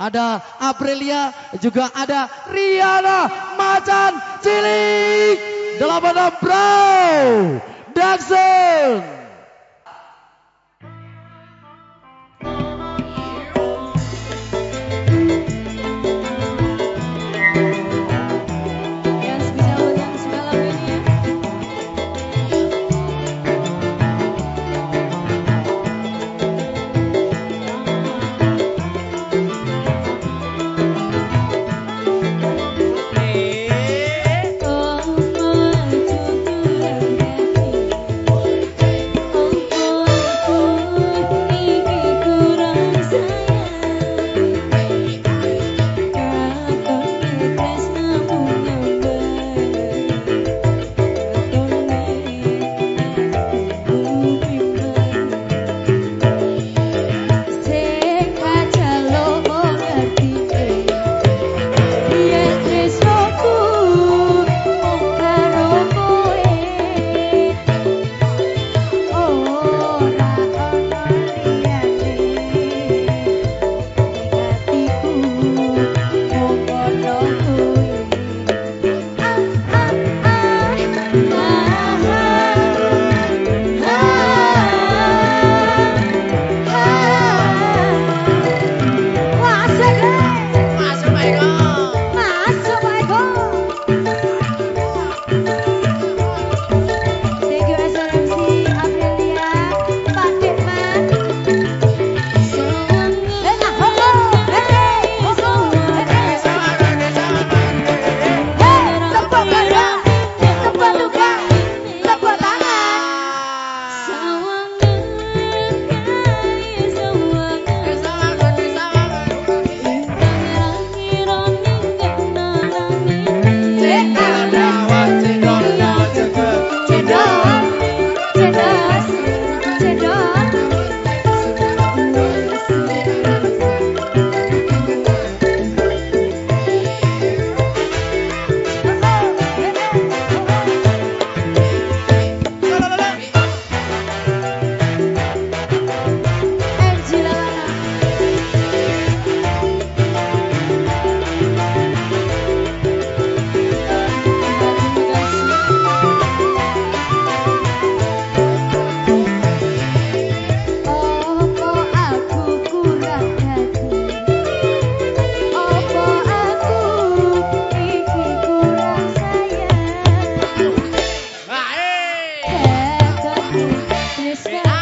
ada Aprilia, juga ada Riana Macan Cilik. 86 Bro, Daxon. Yeah.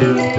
Thank you.